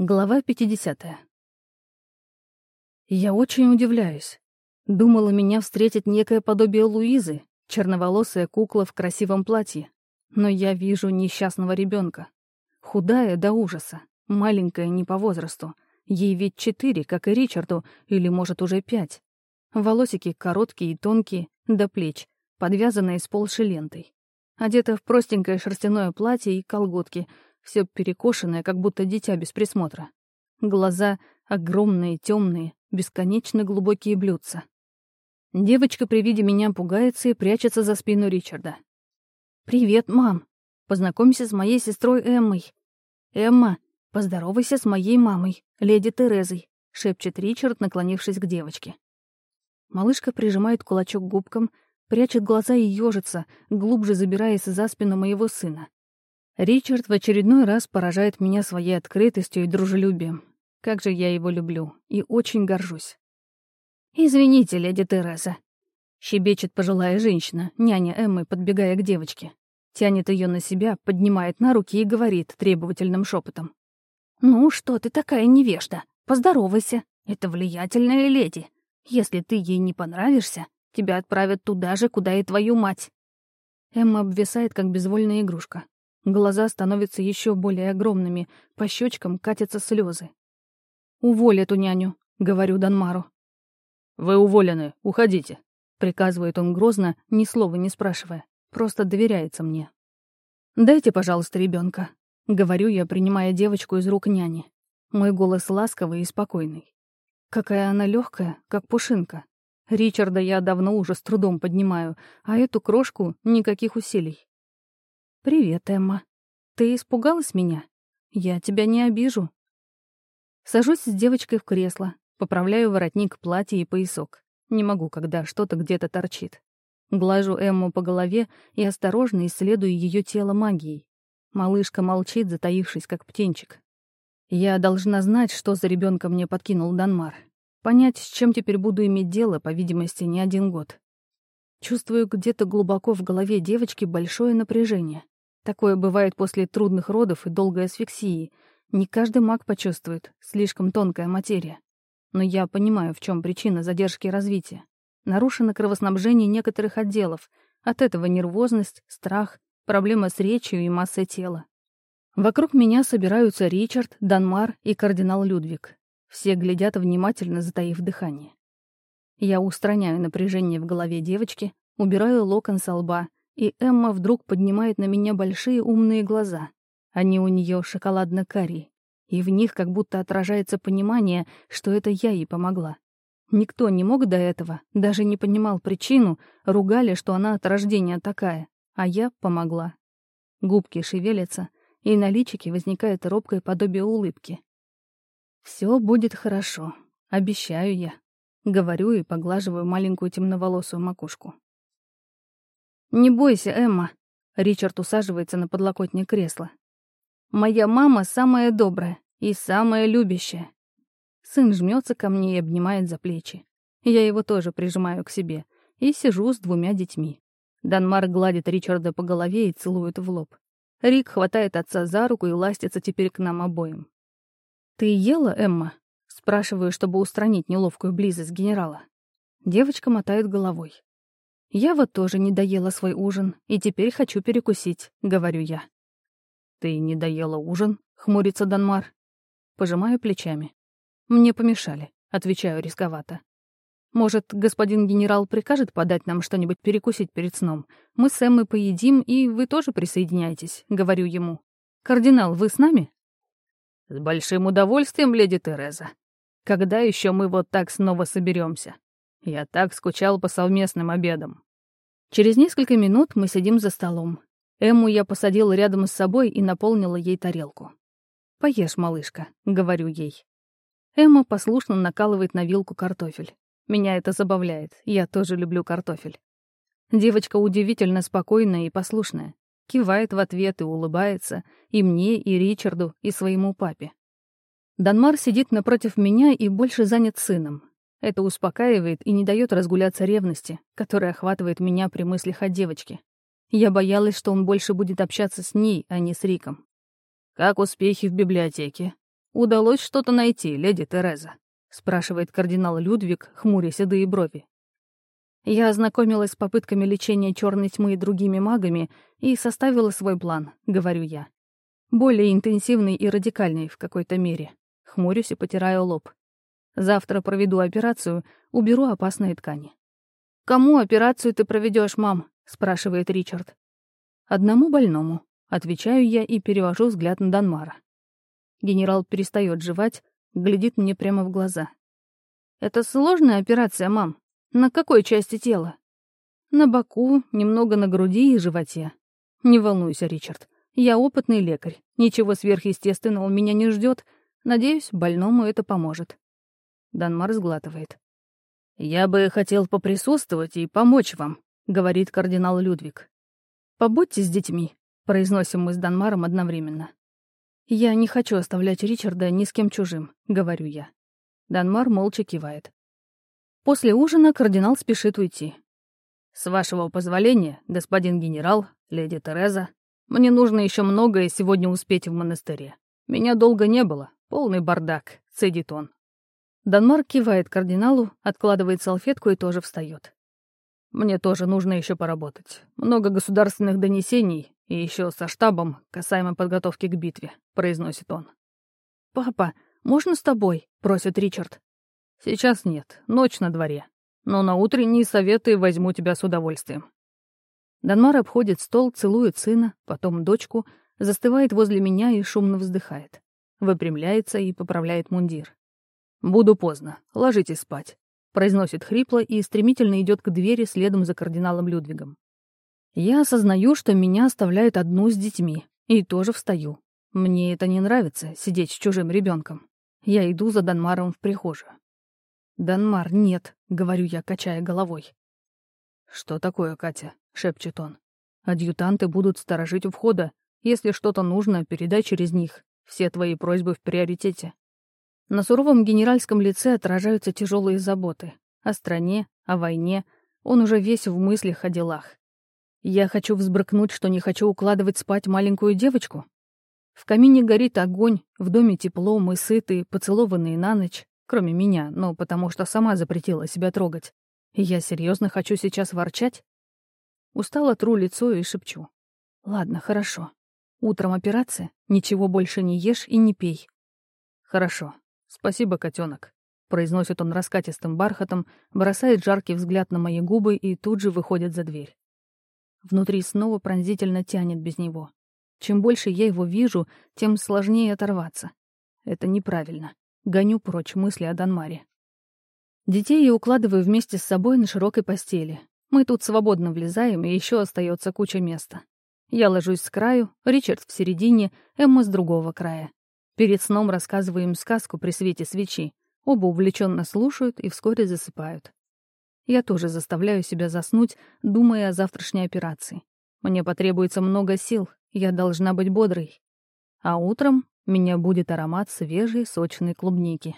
Глава 50. Я очень удивляюсь. Думала, меня встретит некое подобие Луизы, черноволосая кукла в красивом платье. Но я вижу несчастного ребенка. Худая до ужаса, маленькая не по возрасту. Ей ведь четыре, как и Ричарду, или, может, уже пять. Волосики короткие и тонкие, до плеч, подвязанные с полши лентой. Одета в простенькое шерстяное платье и колготки — все перекошенное, как будто дитя без присмотра. Глаза огромные, темные, бесконечно глубокие блюдца. Девочка при виде меня пугается и прячется за спину Ричарда. «Привет, мам. Познакомься с моей сестрой Эммой. Эмма, поздоровайся с моей мамой, леди Терезой», — шепчет Ричард, наклонившись к девочке. Малышка прижимает кулачок губкам, прячет глаза и ёжится, глубже забираясь за спину моего сына. Ричард в очередной раз поражает меня своей открытостью и дружелюбием. Как же я его люблю и очень горжусь. «Извините, леди Тереза», — щебечет пожилая женщина, няня Эммы, подбегая к девочке. Тянет ее на себя, поднимает на руки и говорит требовательным шепотом. «Ну, что ты такая невежда? Поздоровайся. Это влиятельная леди. Если ты ей не понравишься, тебя отправят туда же, куда и твою мать». Эмма обвисает, как безвольная игрушка. Глаза становятся еще более огромными, по щечкам катятся слезы. «Уволь эту няню», — говорю Данмару. «Вы уволены, уходите», — приказывает он грозно, ни слова не спрашивая, просто доверяется мне. «Дайте, пожалуйста, ребенка, говорю я, принимая девочку из рук няни. Мой голос ласковый и спокойный. Какая она легкая, как пушинка. Ричарда я давно уже с трудом поднимаю, а эту крошку — никаких усилий. «Привет, Эмма. Ты испугалась меня? Я тебя не обижу». Сажусь с девочкой в кресло, поправляю воротник платья и поясок. Не могу, когда что-то где-то торчит. Глажу Эмму по голове и осторожно исследую ее тело магией. Малышка молчит, затаившись, как птенчик. Я должна знать, что за ребенка мне подкинул Данмар. Понять, с чем теперь буду иметь дело, по видимости, не один год. Чувствую где-то глубоко в голове девочки большое напряжение. Такое бывает после трудных родов и долгой асфиксии. Не каждый маг почувствует, слишком тонкая материя. Но я понимаю, в чем причина задержки развития. Нарушено кровоснабжение некоторых отделов. От этого нервозность, страх, проблема с речью и массой тела. Вокруг меня собираются Ричард, Данмар и кардинал Людвиг. Все глядят внимательно, затаив дыхание. Я устраняю напряжение в голове девочки, убираю локон со лба, и Эмма вдруг поднимает на меня большие умные глаза. Они у нее шоколадно-карие, и в них как будто отражается понимание, что это я ей помогла. Никто не мог до этого, даже не понимал причину, ругали, что она от рождения такая, а я помогла. Губки шевелятся, и на личике возникает робкое подобие улыбки. «Все будет хорошо, обещаю я». Говорю и поглаживаю маленькую темноволосую макушку. «Не бойся, Эмма», — Ричард усаживается на подлокотник кресла. «Моя мама самая добрая и самая любящая». Сын жмется ко мне и обнимает за плечи. Я его тоже прижимаю к себе и сижу с двумя детьми. Данмар гладит Ричарда по голове и целует в лоб. Рик хватает отца за руку и ластится теперь к нам обоим. «Ты ела, Эмма?» Спрашиваю, чтобы устранить неловкую близость генерала. Девочка мотает головой. «Я вот тоже не доела свой ужин, и теперь хочу перекусить», — говорю я. «Ты не доела ужин?» — хмурится Данмар. Пожимаю плечами. «Мне помешали», — отвечаю рисковато. «Может, господин генерал прикажет подать нам что-нибудь перекусить перед сном? Мы с Эммой поедим, и вы тоже присоединяйтесь», — говорю ему. «Кардинал, вы с нами?» «С большим удовольствием, леди Тереза», когда еще мы вот так снова соберемся? Я так скучал по совместным обедам. Через несколько минут мы сидим за столом. Эмму я посадила рядом с собой и наполнила ей тарелку. «Поешь, малышка», — говорю ей. Эмма послушно накалывает на вилку картофель. Меня это забавляет, я тоже люблю картофель. Девочка удивительно спокойная и послушная. Кивает в ответ и улыбается и мне, и Ричарду, и своему папе. Данмар сидит напротив меня и больше занят сыном. Это успокаивает и не дает разгуляться ревности, которая охватывает меня при мыслях о девочке. Я боялась, что он больше будет общаться с ней, а не с Риком. «Как успехи в библиотеке?» «Удалось что-то найти, леди Тереза?» — спрашивает кардинал Людвиг, хмуря седые брови. Я ознакомилась с попытками лечения черной тьмы и другими магами и составила свой план, говорю я. Более интенсивный и радикальный в какой-то мере. Хмурюсь и потираю лоб. Завтра проведу операцию, уберу опасные ткани. «Кому операцию ты проведешь, мам?» — спрашивает Ричард. «Одному больному», — отвечаю я и перевожу взгляд на Данмара. Генерал перестает жевать, глядит мне прямо в глаза. «Это сложная операция, мам? На какой части тела?» «На боку, немного на груди и животе». «Не волнуйся, Ричард. Я опытный лекарь. Ничего сверхъестественного меня не ждет. Надеюсь, больному это поможет». Данмар сглатывает. «Я бы хотел поприсутствовать и помочь вам», — говорит кардинал Людвиг. «Побудьте с детьми», — произносим мы с Данмаром одновременно. «Я не хочу оставлять Ричарда ни с кем чужим», — говорю я. Данмар молча кивает. После ужина кардинал спешит уйти. «С вашего позволения, господин генерал, леди Тереза, мне нужно еще многое сегодня успеть в монастыре. Меня долго не было, полный бардак», — цедит он. Данмар кивает кардиналу, откладывает салфетку и тоже встает. «Мне тоже нужно еще поработать. Много государственных донесений, и еще со штабом, касаемо подготовки к битве», — произносит он. «Папа, можно с тобой?» — просит Ричард. «Сейчас нет, ночь на дворе. Но на утренние советы возьму тебя с удовольствием». Данмар обходит стол, целует сына, потом дочку, застывает возле меня и шумно вздыхает. Выпрямляется и поправляет мундир. «Буду поздно. Ложитесь спать», — произносит хрипло и стремительно идет к двери следом за кардиналом Людвигом. Я осознаю, что меня оставляют одну с детьми, и тоже встаю. Мне это не нравится, сидеть с чужим ребенком. Я иду за Данмаром в прихожую. «Данмар, нет», — говорю я, качая головой. «Что такое, Катя?» — шепчет он. «Адъютанты будут сторожить у входа. Если что-то нужно, передай через них. Все твои просьбы в приоритете». На суровом генеральском лице отражаются тяжелые заботы. О стране, о войне. Он уже весь в мыслях о делах. Я хочу взбрыкнуть, что не хочу укладывать спать маленькую девочку. В камине горит огонь, в доме тепло, мы сыты, поцелованные на ночь, кроме меня, но потому что сама запретила себя трогать. Я серьезно хочу сейчас ворчать? Устало тру лицо и шепчу. Ладно, хорошо. Утром операция, ничего больше не ешь и не пей. Хорошо. Спасибо, котенок. Произносит он раскатистым бархатом, бросает жаркий взгляд на мои губы и тут же выходит за дверь. Внутри снова пронзительно тянет без него. Чем больше я его вижу, тем сложнее оторваться. Это неправильно. Гоню прочь мысли о Данмаре. Детей я укладываю вместе с собой на широкой постели. Мы тут свободно влезаем, и еще остается куча места. Я ложусь с краю, Ричард в середине, Эмма с другого края. Перед сном рассказываю им сказку при свете свечи. Оба увлеченно слушают и вскоре засыпают. Я тоже заставляю себя заснуть, думая о завтрашней операции. Мне потребуется много сил, я должна быть бодрой. А утром меня будет аромат свежей сочной клубники.